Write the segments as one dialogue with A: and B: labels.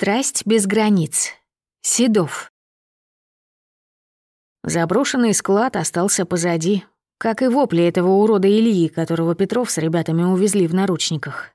A: Страсть без границ. Седов. Заброшенный склад остался позади, как и вопли этого урода Ильи, которого Петров с ребятами увезли в наручниках.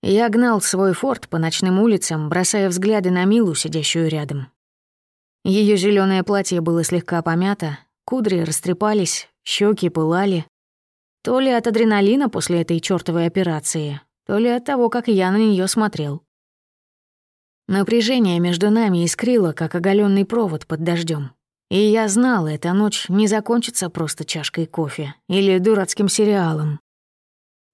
A: Я гнал свой форт по ночным улицам, бросая взгляды на Милу, сидящую рядом. Ее зеленое платье было слегка помято, кудри растрепались, щеки пылали. То ли от адреналина после этой чёртовой операции, то ли от того, как я на нее смотрел. Напряжение между нами искрило, как оголенный провод под дождем. И я знал, эта ночь не закончится просто чашкой кофе или дурацким сериалом.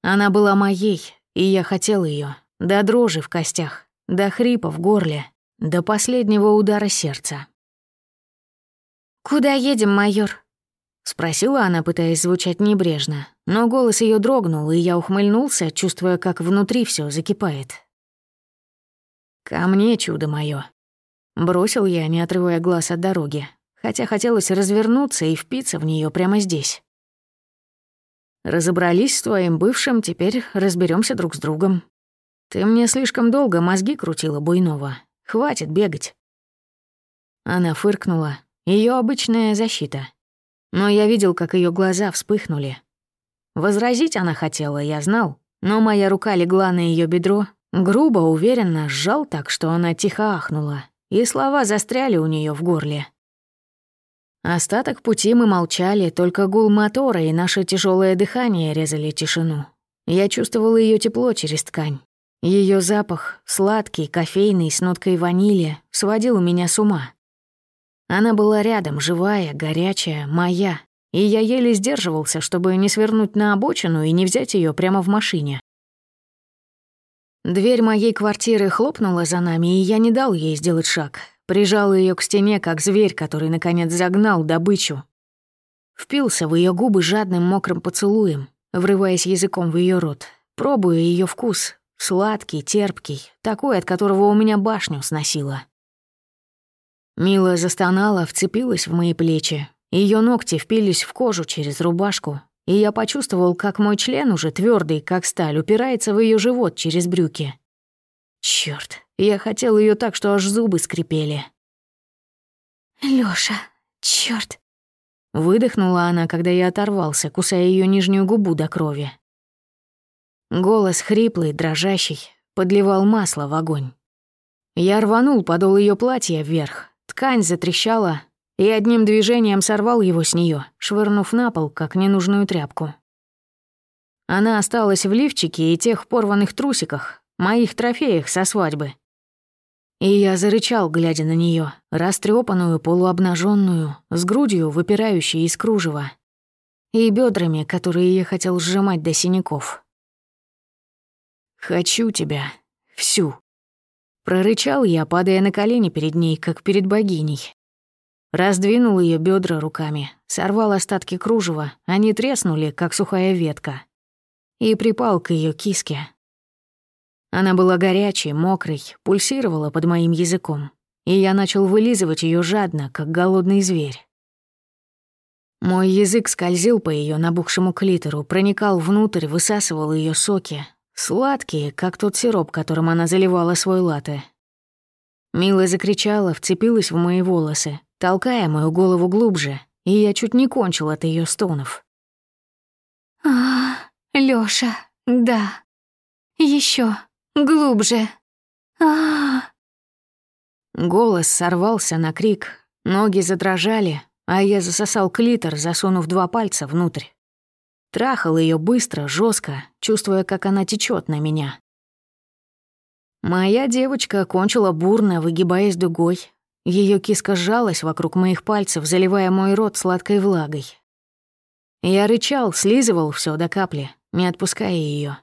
A: Она была моей, и я хотел ее до дрожи в костях, до хрипа в горле, до последнего удара сердца. «Куда едем, майор?» — спросила она, пытаясь звучать небрежно, но голос ее дрогнул, и я ухмыльнулся, чувствуя, как внутри все закипает. «Ко мне, чудо моё!» Бросил я, не отрывая глаз от дороги, хотя хотелось развернуться и впиться в нее прямо здесь. Разобрались с твоим бывшим, теперь разберемся друг с другом. Ты мне слишком долго мозги крутила буйного. Хватит бегать. Она фыркнула. Ее обычная защита. Но я видел, как ее глаза вспыхнули. Возразить она хотела, я знал, но моя рука легла на ее бедро, грубо, уверенно сжал так, что она тихо ахнула, и слова застряли у нее в горле. Остаток пути мы молчали, только гул мотора и наше тяжелое дыхание резали тишину. Я чувствовал ее тепло через ткань. Ее запах, сладкий, кофейный, с ноткой ванили, сводил меня с ума. Она была рядом, живая, горячая, моя, и я еле сдерживался, чтобы не свернуть на обочину и не взять ее прямо в машине. Дверь моей квартиры хлопнула за нами, и я не дал ей сделать шаг, Прижал ее к стене, как зверь, который, наконец, загнал добычу. Впился в ее губы жадным мокрым поцелуем, врываясь языком в ее рот, пробуя ее вкус, сладкий, терпкий, такой, от которого у меня башню сносило. Мила застонала, вцепилась в мои плечи. Ее ногти впились в кожу через рубашку, и я почувствовал, как мой член уже твердый, как сталь, упирается в ее живот через брюки. Черт, я хотел ее так, что аж зубы скрипели.
B: Лёша, черт!
A: Выдохнула она, когда я оторвался, кусая ее нижнюю губу до крови. Голос хриплый, дрожащий, подливал масло в огонь. Я рванул подол ее платья вверх, ткань затрещала, и одним движением сорвал его с нее, швырнув на пол, как ненужную тряпку. Она осталась в лифчике и тех порванных трусиках, моих трофеях со свадьбы. И я зарычал, глядя на нее, растрепанную, полуобнаженную, с грудью, выпирающей из кружева, и бедрами, которые я хотел сжимать до синяков. «Хочу тебя. Всю». Прорычал я, падая на колени перед ней, как перед богиней. Раздвинул ее бедра руками, сорвал остатки кружева, они треснули, как сухая ветка, и припал к ее киске, она была горячей, мокрой, пульсировала под моим языком, и я начал вылизывать ее жадно, как голодный зверь. Мой язык скользил по ее набухшему клитору, проникал внутрь, высасывал ее соки, сладкие, как тот сироп, которым она заливала свой латте. Мила закричала, вцепилась в мои волосы, толкая мою голову глубже, и я чуть не кончил от ее стонов.
B: «А, Лёша, да, еще. Глубже. А,
A: Голос сорвался на крик, ноги задрожали, а я засосал клитор, засунув два пальца внутрь. Трахал ее быстро, жестко, чувствуя, как она течет на меня. Моя девочка кончила бурно, выгибаясь дугой. Ее киска сжалась вокруг моих пальцев, заливая мой рот сладкой влагой. Я рычал, слизывал все до капли, не отпуская ее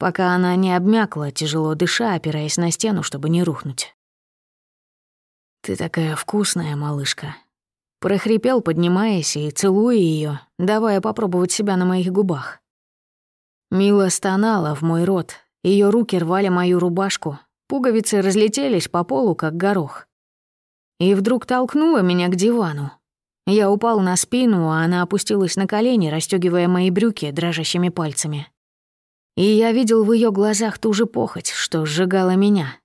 A: пока она не обмякла, тяжело дыша, опираясь на стену, чтобы не рухнуть. «Ты такая вкусная, малышка», — прохрипел, поднимаясь и целуя ее, давая попробовать себя на моих губах. Мила стонала в мой рот, ее руки рвали мою рубашку, пуговицы разлетелись по полу, как горох. И вдруг толкнула меня к дивану. Я упал на спину, а она опустилась на колени, расстёгивая мои брюки дрожащими пальцами и я видел в ее глазах ту же похоть, что сжигала меня.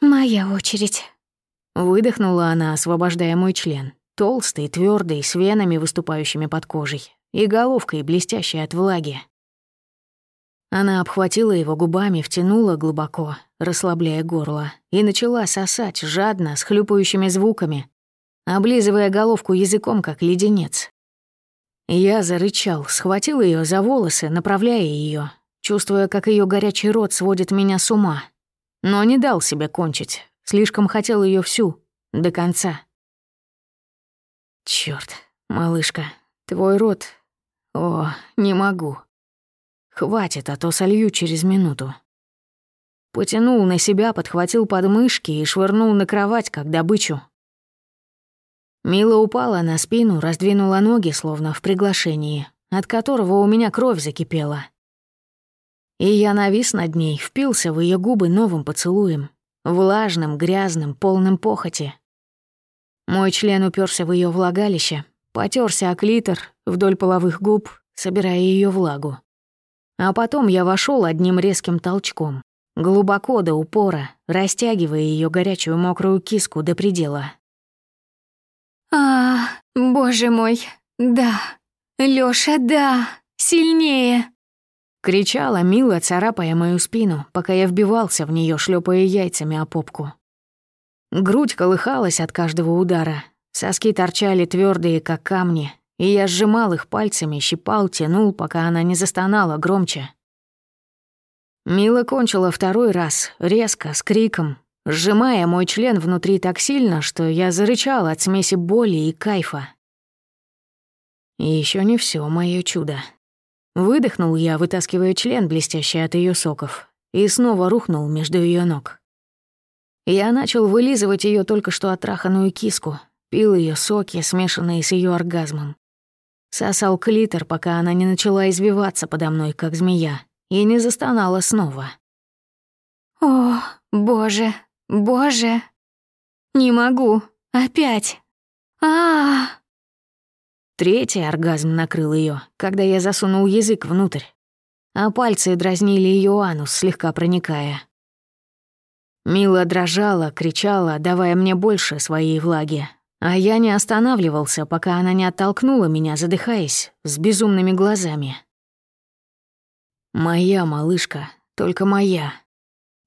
B: Моя очередь.
A: Выдохнула она, освобождая мой член. Толстый, твердый, с венами, выступающими под кожей, и головкой, блестящей от влаги. Она обхватила его губами, втянула глубоко, расслабляя горло, и начала сосать жадно, с хлюпающими звуками, облизывая головку языком, как леденец. Я зарычал, схватил ее за волосы, направляя ее, чувствуя, как ее горячий рот сводит меня с ума. Но не дал себе кончить, слишком хотел ее всю, до конца. Черт, малышка, твой рот... О, не могу. Хватит, а то солью через минуту. Потянул на себя, подхватил подмышки и швырнул на кровать, как добычу. Мила упала на спину, раздвинула ноги, словно в приглашении, от которого у меня кровь закипела. И я навис над ней, впился в ее губы новым поцелуем, влажным, грязным, полным похоти. Мой член уперся в ее влагалище, потерся о клитор вдоль половых губ, собирая ее влагу. А потом я вошел одним резким толчком, глубоко до упора, растягивая ее горячую мокрую киску до предела.
B: А, боже мой, да. Лёша, да. Сильнее.
A: Кричала Мила, царапая мою спину, пока я вбивался в нее, шлепая яйцами о попку. Грудь колыхалась от каждого удара. Соски торчали твердые, как камни, и я сжимал их пальцами, щипал, тянул, пока она не застонала громче. Мила кончила второй раз, резко, с криком, сжимая мой член внутри так сильно, что я зарычал от смеси боли и кайфа. И еще не все мое чудо. Выдохнул я, вытаскивая член, блестящий от ее соков, и снова рухнул между ее ног. Я начал вылизывать ее только что отраханную киску, пил ее соки, смешанные с ее оргазмом. Сосал клитор, пока она не начала извиваться подо мной, как змея, и не застонала снова.
B: «О, боже, Боже! Не могу! Опять! а, -а, -а
A: Третий оргазм накрыл ее, когда я засунул язык внутрь, а пальцы дразнили ее анус, слегка проникая. Мила дрожала, кричала, давая мне больше своей влаги, а я не останавливался, пока она не оттолкнула меня, задыхаясь, с безумными глазами. «Моя малышка, только моя»,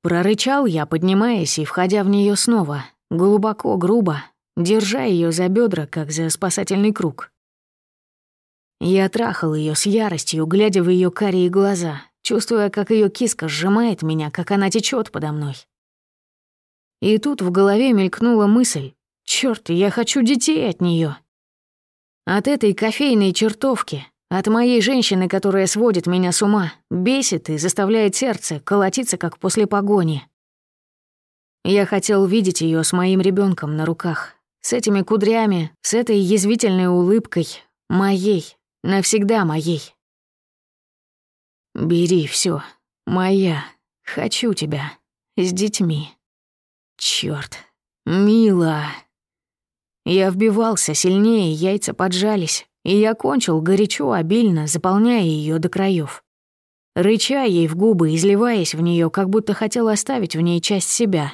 A: Прорычал я, поднимаясь и входя в нее снова, глубоко, грубо, держа ее за бедра, как за спасательный круг. Я трахал ее с яростью, глядя в ее карие глаза, чувствуя, как ее киска сжимает меня, как она течет подо мной. И тут в голове мелькнула мысль: черт, я хочу детей от нее. От этой кофейной чертовки, от моей женщины, которая сводит меня с ума, бесит и заставляет сердце колотиться, как после погони. Я хотел видеть ее с моим ребенком на руках, с этими кудрями, с этой язвительной улыбкой, моей, навсегда моей. Бери все, моя, хочу тебя, с детьми. Черт, мила. Я вбивался сильнее, яйца поджались, и я кончил горячо, обильно, заполняя ее до краев, рыча ей в губы, изливаясь в нее, как будто хотел оставить в ней часть себя.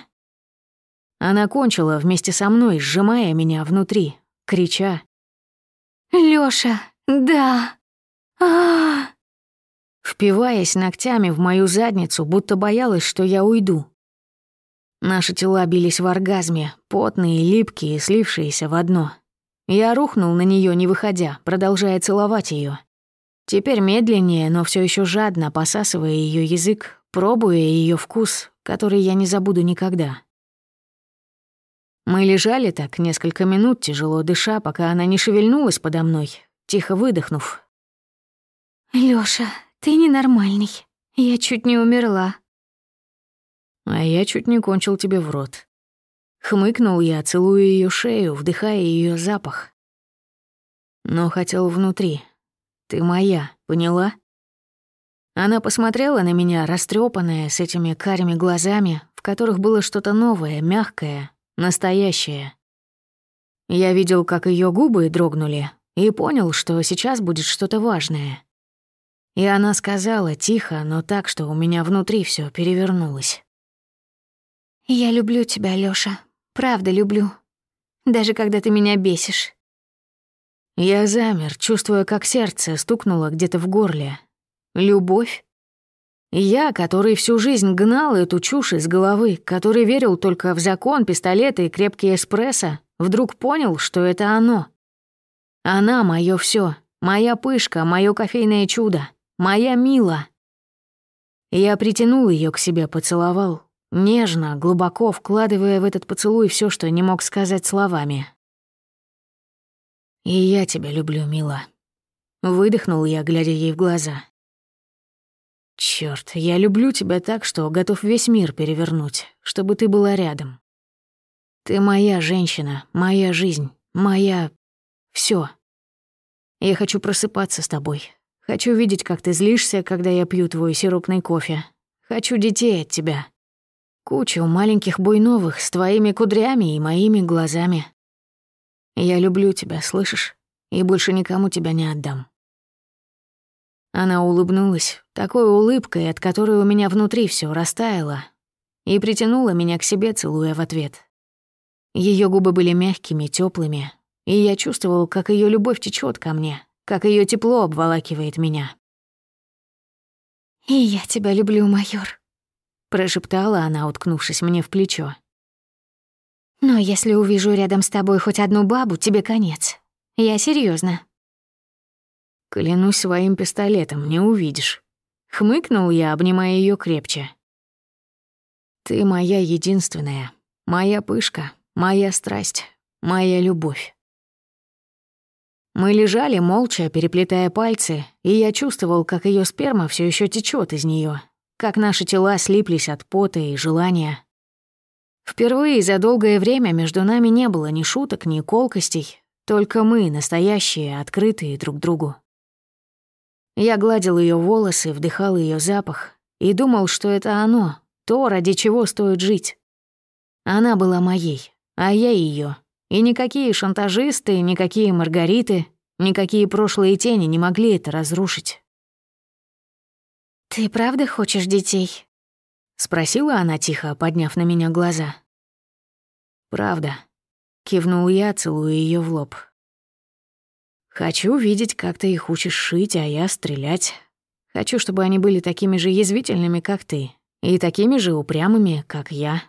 A: Она кончила вместе со мной, сжимая меня внутри, крича.
B: «Лёша, да! а, -а, -а
A: Впиваясь ногтями в мою задницу, будто боялась, что я уйду. Наши тела бились в оргазме, потные, липкие, слившиеся в одно — я рухнул на нее, не выходя, продолжая целовать ее. Теперь медленнее, но все еще жадно посасывая ее язык, пробуя ее вкус, который я не забуду никогда. Мы лежали так несколько минут, тяжело дыша, пока она не шевельнулась подо мной, тихо выдохнув.
B: Лёша, ты ненормальный. Я чуть не умерла.
A: А я чуть не кончил тебе в рот. Хмыкнул я, целуя ее шею, вдыхая ее запах. Но хотел внутри. Ты моя, поняла? Она посмотрела на меня, растрепанная, с этими карими глазами, в которых было что-то новое, мягкое, настоящее. Я видел, как ее губы дрогнули, и понял, что сейчас будет что-то важное. И она сказала тихо, но так, что у меня внутри все перевернулось.
B: Я люблю тебя, Лёша. Правда люблю. Даже когда ты меня бесишь.
A: Я замер, чувствуя, как сердце стукнуло где-то в горле. Любовь? Я, который всю жизнь гнал эту чушь из головы, который верил только в закон, пистолеты и крепкий эспрессо, вдруг понял, что это оно. Она — моё всё, моя пышка, моё кофейное чудо, моя Мила. Я притянул её к себе, поцеловал, нежно, глубоко вкладывая в этот поцелуй всё, что не мог сказать словами. «И я тебя люблю, Мила», — выдохнул я, глядя ей в глаза. Черт, я люблю тебя так, что готов весь мир перевернуть, чтобы ты была рядом. Ты моя женщина, моя жизнь, моя... все. Я хочу просыпаться с тобой. Хочу видеть, как ты злишься, когда я пью твой сиропный кофе. Хочу детей от тебя. Кучу маленьких буйновых с твоими кудрями и моими глазами. Я люблю тебя, слышишь? И больше никому тебя не отдам. Она улыбнулась, такой улыбкой, от которой у меня внутри все растаяло, и притянула меня к себе, целуя в ответ. Ее губы были мягкими, теплыми, и я чувствовал, как ее любовь течет ко мне, как ее тепло обволакивает меня.
B: «И я тебя люблю, майор», —
A: прошептала она, уткнувшись мне в плечо.
B: «Но если увижу рядом с тобой хоть одну бабу, тебе конец. Я серьезно.
A: Клянусь своим пистолетом, не увидишь. Хмыкнул я, обнимая ее крепче. Ты моя единственная, моя пышка, моя страсть, моя любовь. Мы лежали молча, переплетая пальцы, и я чувствовал, как ее сперма все еще течет из нее, как наши тела слиплись от пота и желания. Впервые за долгое время между нами не было ни шуток, ни колкостей, только мы, настоящие, открытые друг другу. Я гладил ее волосы, вдыхал ее запах и думал, что это оно, то, ради чего стоит жить. Она была моей, а я ее. И никакие шантажисты, никакие Маргариты, никакие прошлые тени не могли это разрушить.
B: «Ты правда хочешь детей?»
A: — спросила она тихо, подняв на меня глаза. «Правда», — кивнул я, целуя ее в лоб. Хочу видеть, как ты их учишь шить, а я стрелять. Хочу, чтобы они были такими же язвительными, как ты, и такими же упрямыми, как я.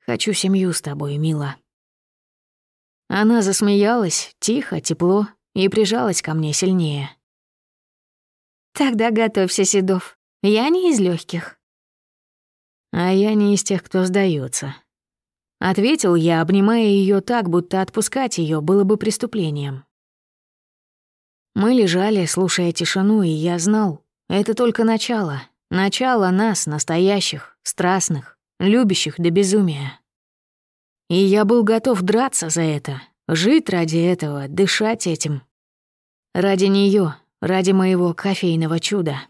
A: Хочу семью с тобой, мила». Она засмеялась, тихо, тепло, и прижалась ко мне сильнее.
B: «Тогда готовься, Седов. Я не из легких.
A: «А я не из тех, кто сдается. Ответил я, обнимая ее так, будто отпускать ее было бы преступлением. Мы лежали, слушая тишину, и я знал, это только начало. Начало нас, настоящих, страстных, любящих до безумия. И я был готов драться за это, жить ради этого, дышать этим. Ради нее, ради моего кофейного чуда.